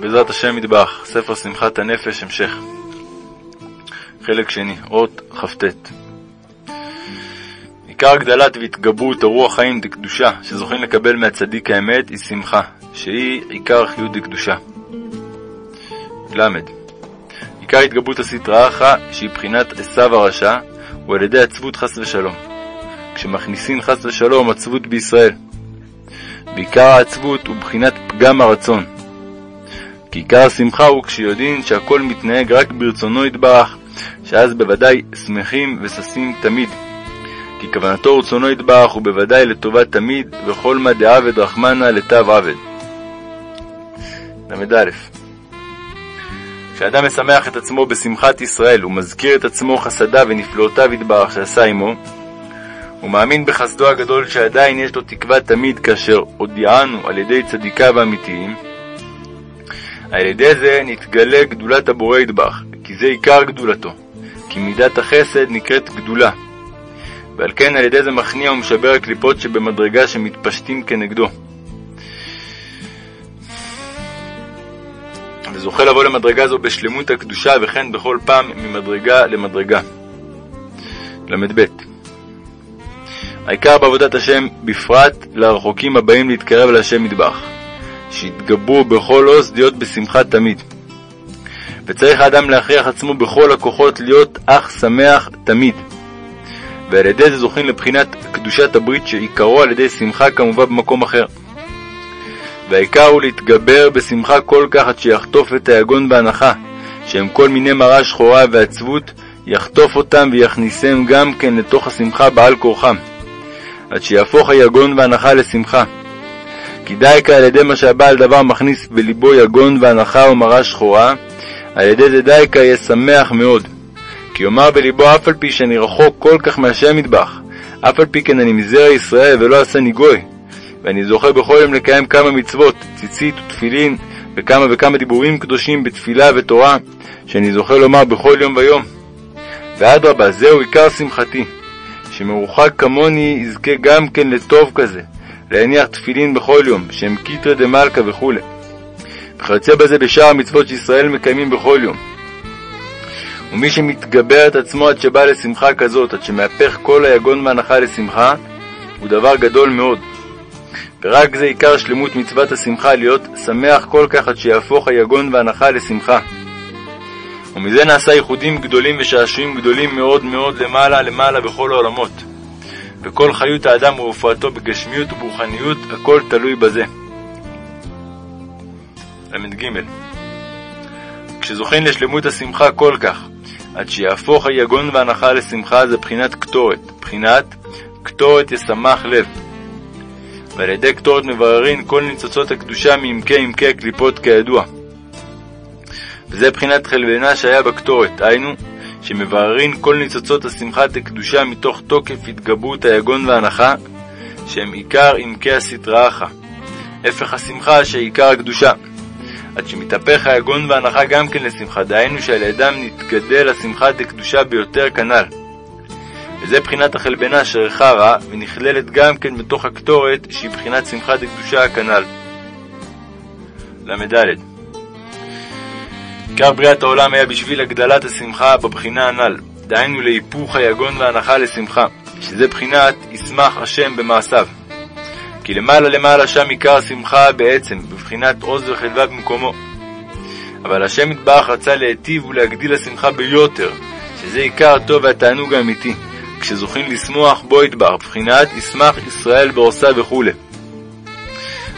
בעזרת השם יתברך, ספר שמחת הנפש, המשך. חלק שני, אות כ"ט. עיקר הגדלת והתגברות הרוח חיים דקדושה, שזוכים לקבל מהצדיק האמת, היא שמחה, שהיא עיקר חיות דקדושה. ל. עיקר התגברות הסטרא אחא, שהיא בחינת עשיו הרשע, הוא על ידי עצבות חס ושלום. כשמכניסים חס ושלום עצבות בישראל. בעיקר העצבות הוא בחינת פגם הרצון, כי עיקר השמחה הוא כשיודעים שהכל מתנהג רק ברצונו יתברך, שאז בוודאי שמחים וששים תמיד. כי כוונתו רצונו יתברך הוא בוודאי לטובת תמיד, וכל מה דעבד רחמנה לתו עבד. ל"א כשאדם משמח את עצמו בשמחת ישראל ומזכיר את עצמו חסדיו ונפלאותיו יתברך שעשה עמו, הוא מאמין בחסדו הגדול שעדיין יש לו תקווה תמיד כאשר הודיענו על ידי צדיקיו האמיתיים, על ידי זה נתגלה גדולת הבורא ידבח, כי זה עיקר גדולתו, כי מידת החסד נקראת גדולה. ועל כן על ידי זה מכניע ומשבר הקליפות שבמדרגה שמתפשטים כנגדו. וזוכה לבוא למדרגה זו בשלמות הקדושה וכן בכל פעם ממדרגה למדרגה. ל"ב העיקר בעבודת השם בפרט לרחוקים הבאים להתקרב להשם מטבח. שיתגברו בכל עוז להיות בשמחה תמיד. וצריך האדם להכריח עצמו בכל הכוחות להיות אך שמח תמיד. ועל ידי זה זוכים לבחינת קדושת הברית שעיקרו על ידי שמחה כמובן במקום אחר. והעיקר הוא להתגבר בשמחה כל כך עד שיחטוף את היגון והנחה, שהם כל מיני מראה שחורה ועצבות, יחטוף אותם ויכניסם גם כן לתוך השמחה בעל כורחם, עד שיהפוך היגון והנחה לשמחה. כי דייקה על ידי מה שהבעל דבר מכניס בליבו יגון והנחה ומרה שחורה, על ידי זה דייקה יהיה שמח מאוד. כי יאמר בליבו אף על פי שאני רחוק כל כך מהשם מטבח, אף על פי כן אני מזרע ישראל ולא עשני גוי, ואני זוכה בכל יום לקיים כמה מצוות, ציצית ותפילין, וכמה וכמה דיבורים קדושים בתפילה ותורה, שאני זוכה לומר בכל יום ויום. ואדרבה, זהו עיקר שמחתי, שמרוחק כמוני יזכה גם כן לטוב כזה, להניח תפילין בכל יום, שהם קיטרא דמלכה וכו'. וכיוצא בזה בשאר המצוות שישראל מקיימים בכל יום. ומי שמתגבר את עצמו עד שבא לשמחה כזאת, עד שמהפך כל היגון והנחה לשמחה, הוא דבר גדול מאוד. ורק זה עיקר שלמות מצוות השמחה, להיות שמח כל כך עד שיהפוך היגון והנחה לשמחה. ומזה נעשה ייחודים גדולים ושעשועים גדולים מאוד מאוד למעלה למעלה בכל העולמות. וכל חיות האדם ורפואתו בגשמיות וברוחניות, הכל תלוי בזה. ל"ג כשזוכים לשלמות השמחה כל כך, עד שיהפוך היגון והנחה לשמחה, זה בחינת קטורת, בחינת קטורת ישמח לב. ועל ידי קטורת מבררין כל ניצוצות הקדושה מעמקי עמקי הקליפות כידוע. וזה בחינת חלבנה שהיה בקטורת, היינו, שמבררין כל ניצוצות השמחה דקדושה מתוך תוקף התגברות היגון והנחה, שהם עיקר עמקי הסטרא אחא, הפך השמחה שעיקר הקדושה. עד שמתהפך היגון והנחה גם כן לשמחה, דהיינו שעל ידם נתגדל השמחה דקדושה ביותר כנ"ל. וזה בחינת החלבנה אשר חרא, ונכללת גם כן בתוך הקטורת, שהיא בחינת שמחה דקדושה הכנ"ל. ל"ד עיקר בריאת העולם היה בשביל הגדלת השמחה בבחינה הנ"ל, דהיינו להיפוך היגון והנחה לשמחה, שזה בחינת ישמח השם במעשיו. כי למעלה למעלה שם עיקר השמחה בעצם, בבחינת עוז וחדווה במקומו. אבל השם יתברך רצה להיטיב ולהגדיל השמחה ביותר, שזה עיקר הטוב והתענוג האמיתי, כשזוכים לשמוח בו יתברך, בבחינת ישמח ישראל בעושה וכו'.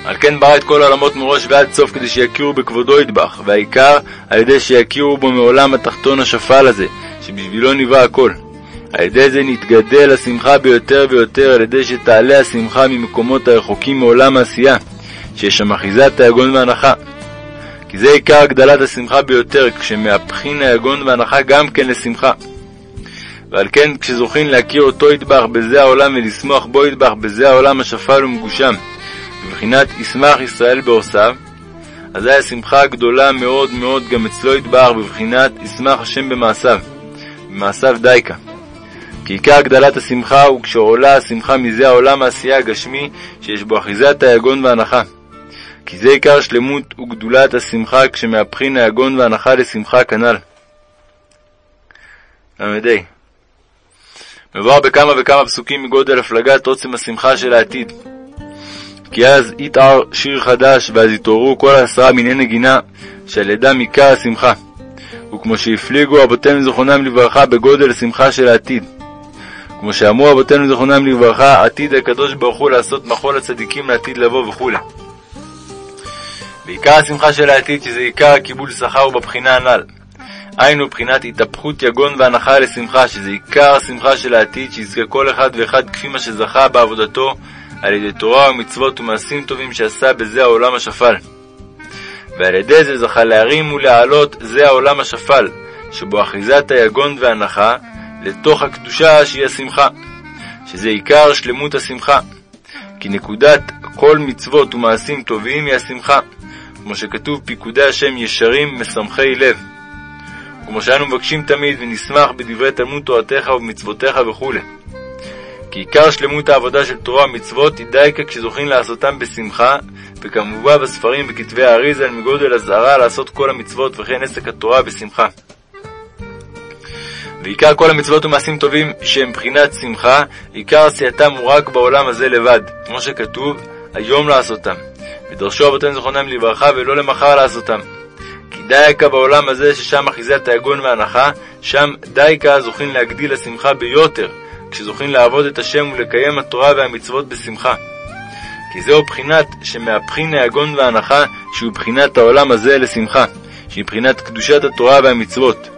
על כן ברא את כל העולמות מראש ועד סוף כדי שיכירו בכבודו ידבח, והעיקר על ידי שיכירו בו מעולם התחתון השפל הזה, שבשבילו נברא הכל. על ידי זה נתגדל השמחה ביותר ויותר, על ידי שתעלה השמחה ממקומות הרחוקים מעולם העשייה, שיש שם אחיזת היגון והנחה. כי זה עיקר הגדלת השמחה ביותר, כשמהפכין היגון והנחה גם כן לשמחה. ועל כן כשזוכים להכיר אותו ידבח בזה העולם ולשמוח בו ידבח בזה העולם השפל ומגושם, בבחינת ישמח ישראל בעושיו, אזי השמחה הגדולה מאוד מאוד גם אצלו יתברך בבחינת ישמח השם במעשיו, במעשיו דייקה. כי עיקר הגדלת השמחה הוא כשעולה השמחה מזה העולם העשייה הגשמי שיש בו אחיזת היגון והנחה. כי זה עיקר שלמות וגדולת השמחה כשמהפכין היגון והנחה לשמחה כנ"ל. ל"ה מבואר בכמה וכמה פסוקים מגודל הפלגת עוצם השמחה של העתיד. כי אז יתער שיר חדש, ואז יתעוררו כל העשרה מיני נגינה, שעל ידם עיקר השמחה. וכמו שהפליגו אבותינו זכרונם לברכה בגודל השמחה של העתיד. כמו שאמרו אבותינו זכרונם לברכה, עתיד הקדוש ברוך הוא לעשות מחול הצדיקים לעתיד לבוא וכו'. ועיקר השמחה של העתיד, שזה עיקר הקיבול שכר בבחינה הנ"ל. היינו בחינת התהפכות יגון והנחה לשמחה, שזה עיקר השמחה של העתיד, שיזכה כל אחד ואחד כפי מה שזכה בעבודתו על ידי תורה ומצוות ומעשים טובים שעשה בזה העולם השפל. ועל ידי זה זכה להרים ולהעלות זה העולם השפל, שבו אחיזת היגון והנחה, לתוך הקדושה שהיא השמחה, שזה עיקר שלמות השמחה. כי נקודת כל מצוות ומעשים טובים היא השמחה, כמו שכתוב פיקודי השם ישרים משמחי לב. כמו שאנו מבקשים תמיד ונשמח בדברי תלמוד תורתך ובמצוותיך וכו'. כי עיקר שלמות העבודה של תורה ומצוות היא דייקה כשזוכים לעשותם בשמחה, וכמובן בספרים וכתבי האריזה מגודל אזהרה לעשות כל המצוות וכן עסק התורה בשמחה. ועיקר כל המצוות ומעשים טובים שהם בחינת שמחה, עיקר עשייתם הוא רק בעולם הזה לבד, כמו שכתוב, היום לעשותם. ודרשו אבותינו זכרונם לברכה ולא למחר לעשותם. כי דייקה בעולם הזה ששם אחיזת היגון והנחה, שם דייקה זוכים להגדיל השמחה ביותר, כשזוכים לעבוד את השם ולקיים התורה והמצוות בשמחה. כי זהו בחינת שמהבחין היגון והנחה, שהוא בחינת העולם הזה לשמחה, שהיא בחינת קדושת התורה והמצוות.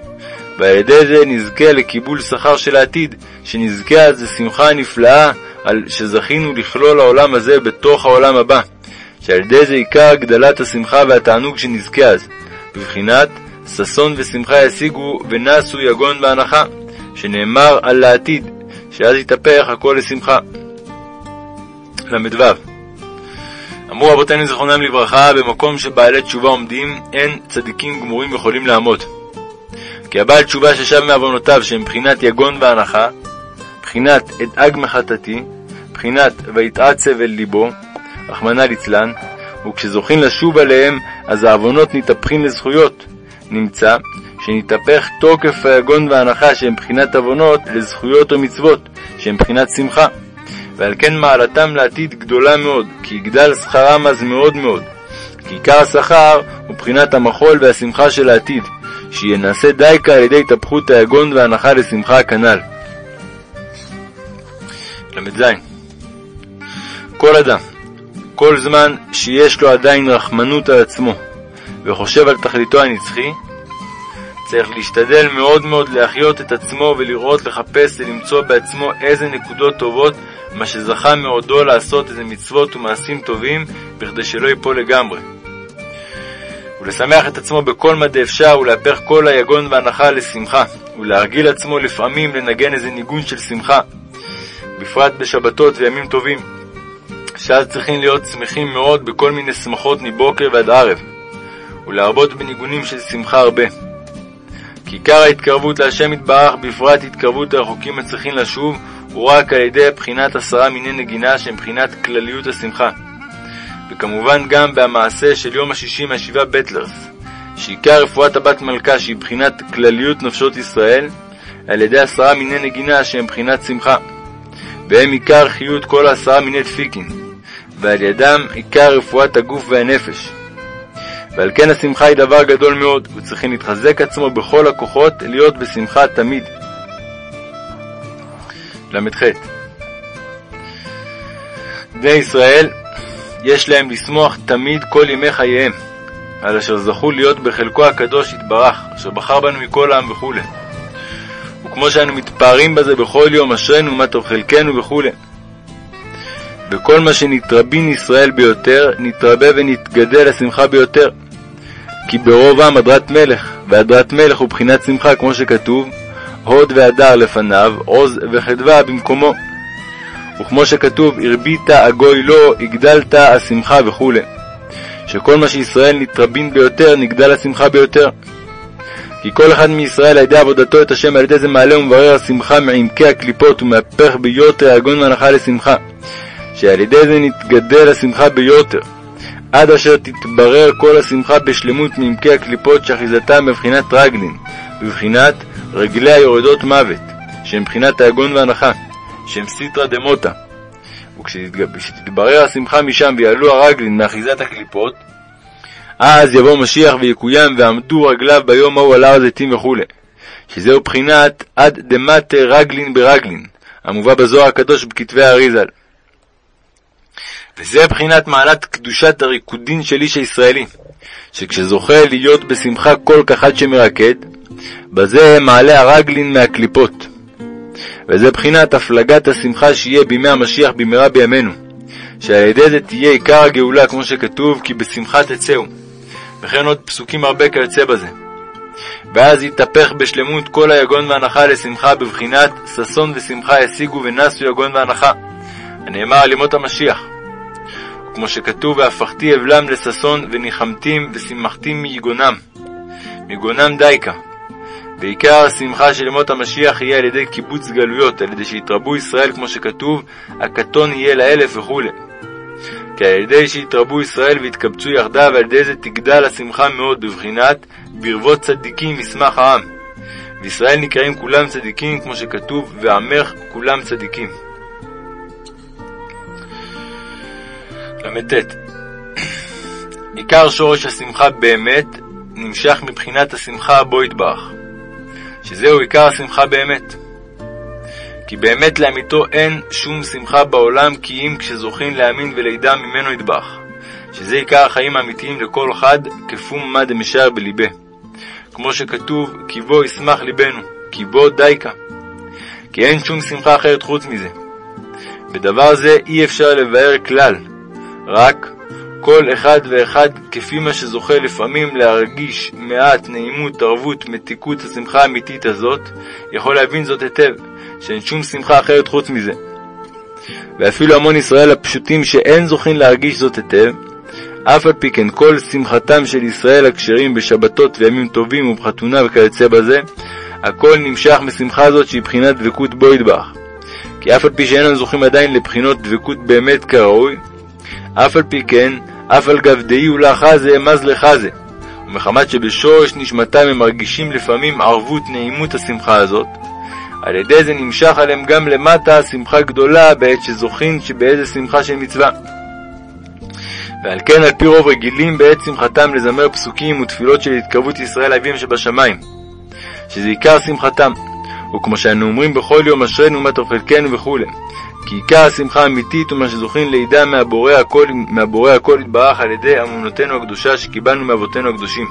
ועל ידי זה נזכה לקיבול שכר של העתיד, שנזכה אז לשמחה נפלאה על שזכינו לכלול העולם הזה בתוך העולם הבא, שעל ידי זה עיקר הגדלת השמחה והתענוג שנזכה אז, בבחינת ששון ושמחה ישיגו ונסו יגון והנחה, שנאמר על העתיד, שאז יתהפך הכל לשמחה. ל"ו אמרו רבותינו זכרונם לברכה, במקום שבעלי תשובה עומדים, אין צדיקים גמורים יכולים לעמוד. כי הבעל תשובה ששב מעוונותיו, שהם בחינת יגון והנחה, בחינת אדאג מחטאתי, בחינת ויתעצב אל ליבו, רחמנא ליצלן, וכשזוכים לשוב עליהם, אז העוונות נתהפכים לזכויות. נמצא שנתהפך תוקף היגון והנחה שהם בחינת עוונות לזכויות או מצוות, שהם בחינת שמחה. ועל כן מעלתם לעתיד גדולה מאוד, כי יגדל שכרם אז מאוד מאוד. כי עיקר השכר הוא בחינת המחול והשמחה של העתיד, שינעשה דייקה על ידי התהפכות היגון והנחה לשמחה כנ"ל. ל"ז כל אדם, כל זמן שיש לו עדיין רחמנות על עצמו, וחושב על תכליתו הנצחי, צריך להשתדל מאוד מאוד להחיות את עצמו ולראות, לחפש ולמצוא בעצמו איזה נקודות טובות, מה שזכה מעודו לעשות איזה מצוות ומעשים טובים, בכדי שלא ייפול לגמרי. ולשמח את עצמו בכל מדי אפשר, ולהפך כל היגון והנחה לשמחה, ולהרגיל עצמו לפעמים לנגן איזה ניגון של שמחה, בפרט בשבתות וימים טובים, שאז צריכים להיות שמחים מאוד בכל מיני שמחות מבוקר ועד ערב, ולהרבות בניגונים של שמחה הרבה. כי עיקר ההתקרבות להשם יתברך, בפרט התקרבות הרחוקים הצריכים לשוב, הוא רק על ידי בחינת עשרה מיני נגינה שהם בחינת כלליות השמחה. וכמובן גם במעשה של יום השישי מהשבעה בטלרס, שעיקר רפואת הבת מלכה שהיא בחינת כלליות נפשות ישראל, על ידי עשרה מיני נגינה שהם בחינת שמחה. והם עיקר חיות כל העשרה מיני דפיקין, ועל ידם עיקר רפואת הגוף והנפש. ועל כן השמחה היא דבר גדול מאוד, וצריכים להתחזק עצמו בכל הכוחות להיות בשמחה תמיד. ל"ח בני ישראל יש להם לשמוח תמיד כל ימי חייהם, על אשר זכו להיות בחלקו הקדוש יתברך, אשר בחר בנו מכל העם וכו'. וכמו שאנו מתפארים בזה בכל יום, אשרינו מה טוב חלקנו וכו'. וכל מה שנתרבין ישראל ביותר, נתרבה ונתגדל השמחה ביותר. כי ברוב עם הדרת מלך, והדרת מלך הוא בחינת שמחה, כמו שכתוב, הוד והדר לפניו, עוז וחדווה במקומו. וכמו שכתוב, הרבית הגוי לו, הגדלת השמחה וכו'. שכל מה שישראל נתרבין ביותר, נגדל השמחה ביותר. כי כל אחד מישראל על ידי עבודתו את השם על ידי זה מעלה ומברר השמחה מעמקי הקליפות ומהפך ביותר הגון והנחה לשמחה. שעל ידי זה נתגדל השמחה ביותר. עד אשר תתברר כל השמחה בשלמות מעמקי הקליפות שאחיזתם בבחינת רגלין, בבחינת רגלי היורדות מוות, שהם בחינת היגון והנחה, שהם סיטרא דמוטה. וכשתתברר השמחה משם ויעלו הרגלין מאחיזת הקליפות, אז יבוא משיח ויקוים ועמדו רגליו ביום ההוא על הר הזיתים וכו', שזהו בחינת עד דמטה רגלין ברגלין, המובא בזוהר הקדוש בכתבי האריזל. וזה בחינת מעלת קדושת הריקודין של איש הישראלי, שכשזוכה להיות בשמחה כל כחד שמרקד, בזה מעלה הרגלין מהקליפות. וזה בחינת הפלגת השמחה שיהיה בימי המשיח במהרה בימינו, שעל ידי זה תהיה עיקר הגאולה, כמו שכתוב, כי בשמחה תצאו. וכן עוד פסוקים הרבה כיוצא בזה. ואז יתהפך בשלמות כל היגון והנחה לשמחה, בבחינת ששון ושמחה ישיגו ונסו יגון והנחה, הנאמר על ימות המשיח. כמו שכתוב, והפכתי אבלם לששון וניחמתים ושמחתים מיגונם, מיגונם דייקה. ועיקר השמחה של ימות המשיח יהיה על ידי קיבוץ גלויות, על ידי שיתרבו ישראל, כמו שכתוב, הקטון יהיה לאלף וכו'. כי על ידי שיתרבו ישראל ויתקבצו יחדיו, על ידי זה תגדל השמחה מאוד, בבחינת ברבות צדיקים ישמח העם. וישראל נקראים כולם צדיקים, כמו שכתוב, ועמך כולם צדיקים. ל"ט עיקר שורש השמחה באמת נמשך מבחינת השמחה הבו יתברך, שזהו עיקר השמחה באמת. כי באמת לאמיתו אין שום שמחה בעולם כי אם כשזוכין להאמין ולידע ממנו ידבח, שזה עיקר החיים האמיתיים לכל חד, כפום מה דמשער בליבה. כמו שכתוב, כי בו ישמח ליבנו, כי בו דייקה. כי אין שום שמחה אחרת חוץ מזה. בדבר זה אי אפשר לבאר כלל, רק כל אחד ואחד כפי מה שזוכה לפעמים להרגיש מעט נעימות, ערבות, מתיקות השמחה האמיתית הזאת, יכול להבין זאת היטב, שאין שום שמחה אחרת חוץ מזה. ואפילו המון ישראל הפשוטים שאין זוכים להרגיש זאת היטב, אף על פי כן כל שמחתם של ישראל הכשרים בשבתות וימים טובים ובחתונה וכיוצא בזה, הכל נמשך משמחה זאת שהיא בחינת דבקות בו ידבח. כי אף על פי שאינם זוכים עדיין לבחינות דבקות באמת כראוי, אף על פי כן, אף על גב דאי מז לחזה. ומחמת שבשורש נשמתם הם מרגישים לפעמים ערבות נעימות השמחה הזאת, על ידי זה נמשך עליהם גם למטה שמחה גדולה בעת שזוכין שבאיזה שמחה של מצווה. ועל כן על פי רוב רגילים בעת שמחתם לזמר פסוקים ותפילות של התקרבות ישראל לאביהם שבשמיים, שזה עיקר שמחתם, וכמו שאנו אומרים בכל יום אשרינו ומה טוב חלקנו וכו', כי עיקר השמחה האמיתית הוא מה שזוכים לידע מהבורא הכל, מהבורא הכל יתברך על ידי אמונותינו הקדושה שקיבלנו מאבותינו הקדושים.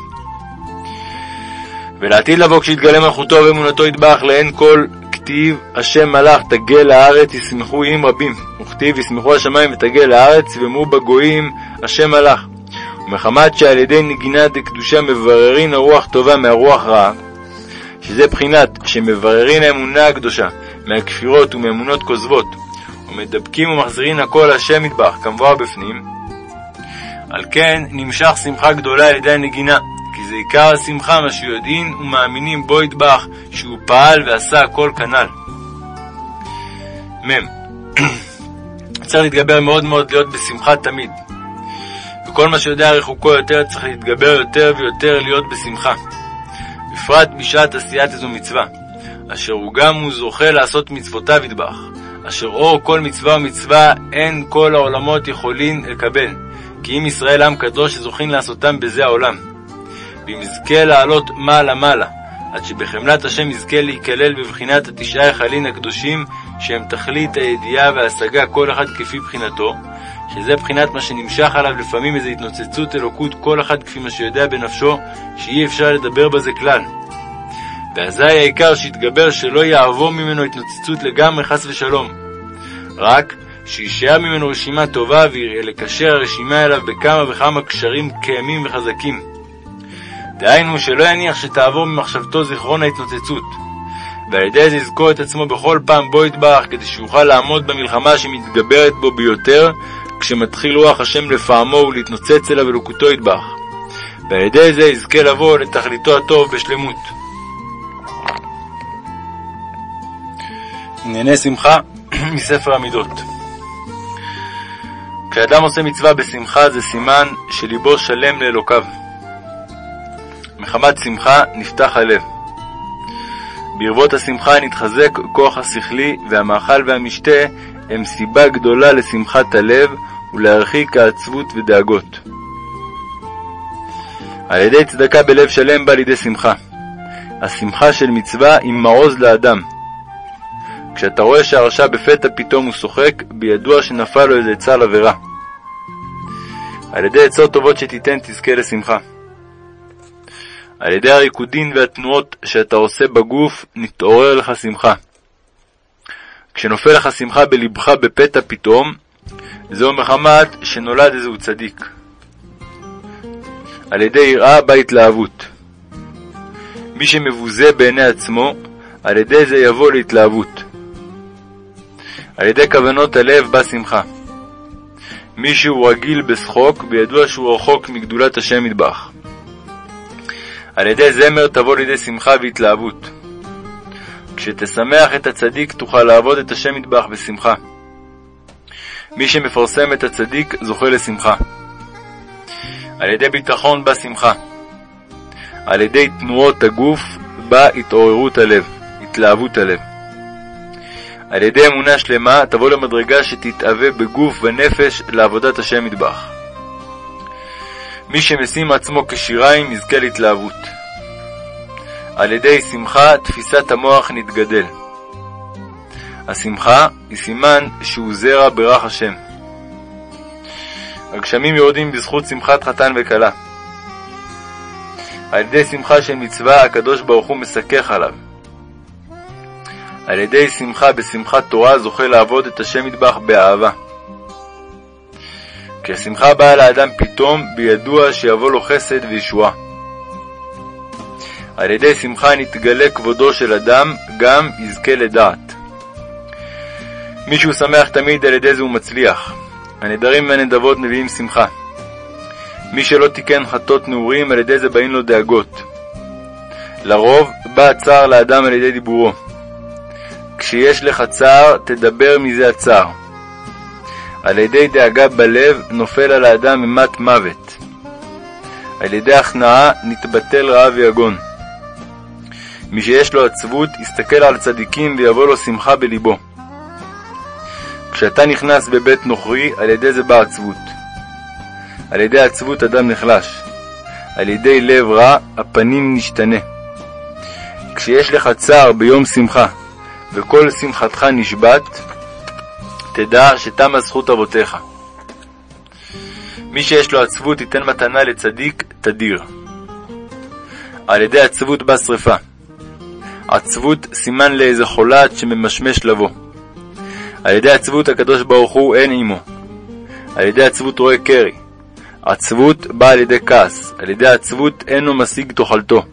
ולעתיד לבוא כשיתגלה מלכותו ואמונתו יתברך לעין כל כתיב השם מלאך תגל לארץ ישמחו עם רבים וכתיב ישמחו השמיים ותגל לארץ ואמרו בגויים השם מלאך ומחמת שעל ידי נגינה דקדושה מבררין הרוח טובה מהרוח רעה שזה בחינת שמבררין האמונה הקדושה מהכפירות ומאמונות כוזבות ומדבקים ומחזירין הכל השם מטבח כמבואר בפנים על כן נמשך שמחה גדולה על ידי הנגינה כי זה עיקר השמחה מה שיודעין ומאמינים בו ידבח, שהוא פעל ועשה הכל כנ"ל. מ. צריך להתגבר מאוד מאוד להיות בשמחה תמיד. וכל מה שיודע רחוקו יותר צריך להתגבר יותר ויותר להיות בשמחה. בפרט בשעת עשיית איזו מצווה, אשר הוא גם הוא זוכה לעשות מצוותיו ידבח, אשר אור כל מצווה ומצווה אין כל העולמות יכולים לקבל, כי אם ישראל עם קדוש שזוכים לעשותם בזה העולם. ואם יזכה לעלות מעלה-מעלה, עד שבחמלת השם יזכה להיכלל בבחינת התשעה היכלין הקדושים, שהם תכלית הידיעה וההשגה כל אחד כפי בחינתו, שזה בחינת מה שנמשך עליו לפעמים איזו התנוצצות אלוקות כל אחד כפי מה שיודע בנפשו, שאי אפשר לדבר בזה כלל. ואזי העיקר שיתגבר שלא יעבור ממנו התנוצצות לגמרי חס ושלום. רק שישאר ממנו רשימה טובה ויראה לקשר הרשימה אליו בכמה וכמה קשרים קיימים וחזקים. דהיינו שלא יניח שתעבור ממחשבתו זיכרון ההתנוצצות, ועל ידי זה יזכור את עצמו בכל פעם בו יתברך, כדי שיוכל לעמוד במלחמה שמתגברת בו ביותר, כשמתחיל רוח השם לפעמו ולהתנוצץ אליו אלוקותו יתברך, ועל ידי זה יזכה לבוא לתכליתו הטוב בשלמות. ענייני שמחה מספר המידות כשאדם עושה מצווה בשמחה זה סימן שליבו שלם לאלוקיו. מחמת שמחה נפתח הלב. ברבות השמחה נתחזק כוח השכלי, והמאכל והמשתה הם סיבה גדולה לשמחת הלב ולהרחיק העצבות ודאגות. על ידי צדקה בלב שלם בא לידי שמחה. השמחה של מצווה היא מעוז לאדם. כשאתה רואה שהרשע בפתע פתאום הוא שוחק, בידוע שנפל לו איזה עצה לעבירה. על ידי עצות טובות שתיתן תזכה לשמחה. על ידי הריקודין והתנועות שאתה עושה בגוף, נתעורר לך שמחה. כשנופל לך שמחה בלבך בפתע פתאום, זהו מחמת שנולד איזהו צדיק. על ידי יראה באה התלהבות. מי שמבוזה בעיני עצמו, על ידי זה יבוא להתלהבות. על ידי כוונות הלב בא שמחה. מי שהוא רגיל בשחוק, בידוע שהוא רחוק מגדולת השם מטבח. על ידי זמר תבוא לידי שמחה והתלהבות. כשתשמח את הצדיק תוכל לעבוד את השם מטבח בשמחה. מי שמפרסם את הצדיק זוכה לשמחה. על ידי ביטחון בא שמחה. על ידי תנועות הגוף בא התעוררות הלב, התלהבות הלב. על ידי אמונה שלמה תבוא למדרגה שתתאווה בגוף ונפש לעבודת השם מטבח. מי שמשים עצמו כשיריים יזכה להתלהבות. על ידי שמחה תפיסת המוח נתגדל. השמחה היא סימן שהוא זרע ברך השם. הגשמים יורדים בזכות שמחת חתן וכלה. על ידי שמחה של מצווה הקדוש ברוך הוא מסכך עליו. על ידי שמחה בשמחת תורה זוכה לעבוד את השם מטבח באהבה. כי השמחה באה לאדם פתאום, בידוע שיבוא לו חסד וישועה. על ידי שמחה נתגלה כבודו של אדם, גם יזכה לדעת. מי שהוא שמח תמיד על ידי זה הוא מצליח. הנדרים והנדבות מביאים שמחה. מי שלא תיקן חטות נעורים, על ידי זה באים לו דאגות. לרוב בא הצער לאדם על ידי דיבורו. כשיש לך צער, תדבר מזה הצער. על ידי דאגה בלב נופל על האדם אימת מוות. על ידי הכנעה נתבטל רעב ויגון. מי שיש לו עצבות, יסתכל על צדיקים ויבוא לו שמחה בלבו. כשאתה נכנס בבית נוכרי, על ידי זה באה עצבות. על ידי עצבות אדם נחלש. על ידי לב רע, הפנים נשתנה. כשיש לך צער ביום שמחה, וכל שמחתך נשבת, תדע שתמה זכות אבותיך. מי שיש לו עצבות ייתן מתנה לצדיק תדיר. על ידי עצבות באה שרפה. עצבות סימן לאיזה חולת שממשמש לבוא. על ידי עצבות הקדוש ברוך הוא אין עמו. על ידי עצבות רואה קרי. עצבות באה על ידי כעס. על ידי עצבות אינו משיג תאכלתו.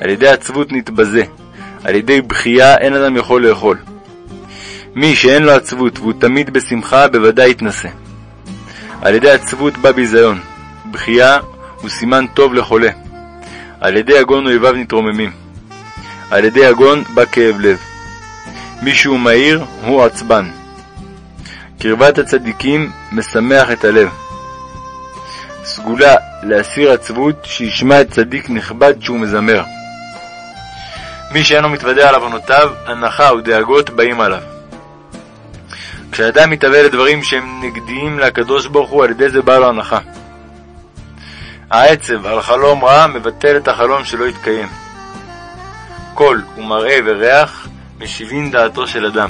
על ידי עצבות נתבזה. על ידי בכייה אין אדם יכול לאכול. מי שאין לו עצבות והוא תמיד בשמחה, בוודאי יתנשא. על ידי עצבות בא ביזיון. בכייה הוא סימן טוב לחולה. על ידי יגון אויביו נתרוממים. על ידי יגון בא כאב לב. מי שהוא מהיר הוא עצבן. קרבת הצדיקים משמח את הלב. סגולה להסיר עצבות שישמע את צדיק נכבד שהוא מזמר. מי שאינו מתוודע על עוונותיו, הנחה ודאגות באים עליו. כשאדם מתהווה לדברים שהם נגדיים לקדוש ברוך הוא, על ידי זה בא לו הנחה. העצב על חלום רע מבטל את החלום שלא יתקיים. קול ומראה וריח משיבים דעתו של אדם.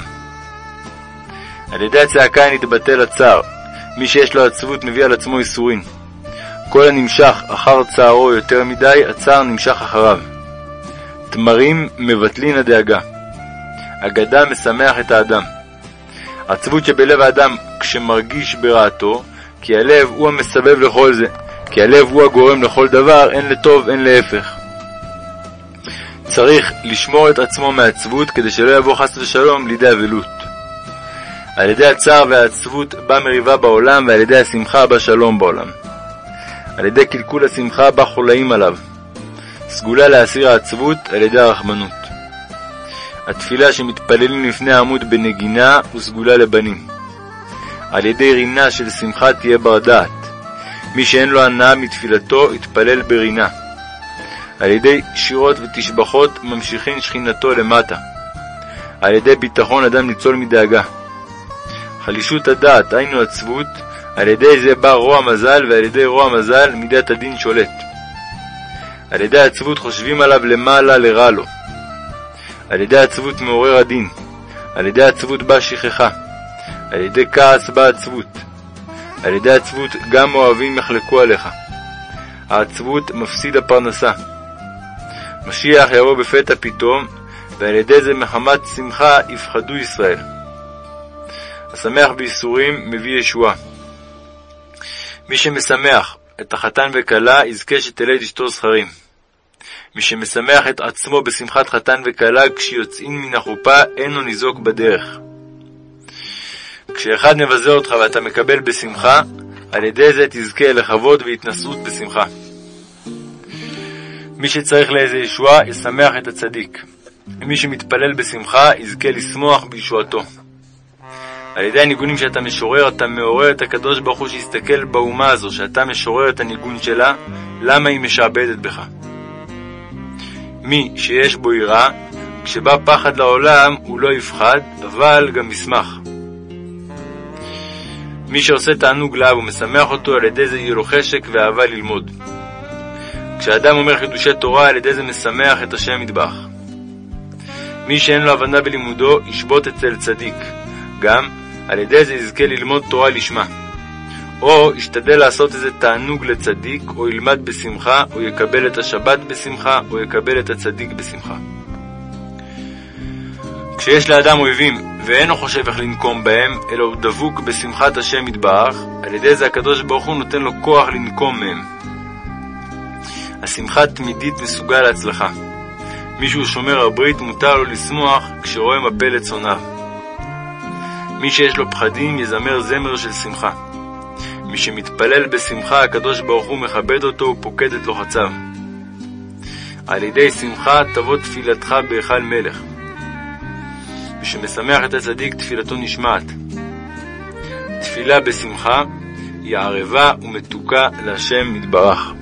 על ידי הצעקה נתבטל הצער. מי שיש לו עצבות מביא על עצמו ייסורין. כל הנמשך אחר צערו יותר מדי, הצער נמשך אחריו. תמרים מבטלין הדאגה. אגדה משמח את האדם. עצבות שבלב האדם כשמרגיש ברעתו, כי הלב הוא המסבב לכל זה, כי הלב הוא הגורם לכל דבר, הן לטוב הן להפך. צריך לשמור את עצמו מעצבות כדי שלא יבוא חס ושלום לידי אבלות. על ידי הצער והעצבות בא מריבה בעולם, ועל ידי השמחה בא שלום בעולם. על ידי קלקול השמחה בא חולאים עליו. סגולה להסיר העצבות על ידי הרחמנות. התפילה שמתפללים לפני העמוד בנגינה וסגולה לבנים. על ידי רינה של שמחה תהיה בר דעת. מי שאין לו הנאה מתפילתו, יתפלל ברינה. על ידי שירות ותשבחות ממשיכין שכינתו למטה. על ידי ביטחון אדם ניצול מדאגה. חלישות הדעת, היינו עצבות, על ידי זה בא רוע מזל, ועל ידי רוע מזל מידת הדין שולט. על ידי עצבות חושבים עליו למעלה לרע לו. על ידי עצבות מעורר הדין. על ידי עצבות באה שכחה. על ידי כעס באה עצבות. על ידי עצבות גם אוהבים יחלקו עליך. העצבות מפסיד הפרנסה. משיח יבוא בפתע פתאום, ועל ידי זה מחמת שמחה יפחדו ישראל. השמח בייסורים מביא ישועה. מי שמשמח את החתן וכלה, יזכה שתלד אשתו זכרים. מי שמשמח את עצמו בשמחת חתן וכלה, כשיוצאים מן החופה, אינו ניזוק בדרך. כשאחד מבזה אותך ואתה מקבל בשמחה, על ידי זה תזכה לכבוד והתנשאות בשמחה. מי שצריך לאיזה ישועה, ישמח את הצדיק. מי שמתפלל בשמחה, יזכה לשמוח בישועתו. על ידי הניגונים שאתה משורר, אתה מעורר את הקדוש ברוך הוא שיסתכל באומה הזו, שאתה משורר את הניגון שלה, למה היא משעבדת בך. מי שיש בו יראה, כשבא פחד לעולם, הוא לא יפחד, אבל גם ישמח. מי שעושה תענוג לאב ומשמח אותו, על ידי זה יהיה לו חשק ואהבה ללמוד. כשאדם אומר חידושי תורה, על ידי זה משמח את השם מטבח. מי שאין לו הבנה בלימודו, ישבות אצל צדיק. גם, על ידי זה יזכה ללמוד תורה לשמה. או ישתדל לעשות איזה תענוג לצדיק, או ילמד בשמחה, או יקבל את השבת בשמחה, או יקבל את הצדיק בשמחה. כשיש לאדם אויבים, ואינו חושב איך לנקום בהם, אלא הוא דבוק בשמחת השם יתברך, על ידי זה הקדוש ברוך הוא נותן לו כוח לנקום מהם. השמחה תמידית מסוגל להצלחה. מי שהוא שומר הברית מותר לו לשמוח כשרואה מפה לצוניו. מי שיש לו פחדים יזמר זמר של שמחה. מי שמתפלל בשמחה, הקדוש ברוך הוא מכבד אותו ופוקד את לוחציו. על ידי שמחה תבוא תפילתך בהיכל מלך. מי שמשמח את הצדיק, תפילתו נשמעת. תפילה בשמחה היא ערבה ומתוקה להשם יתברך.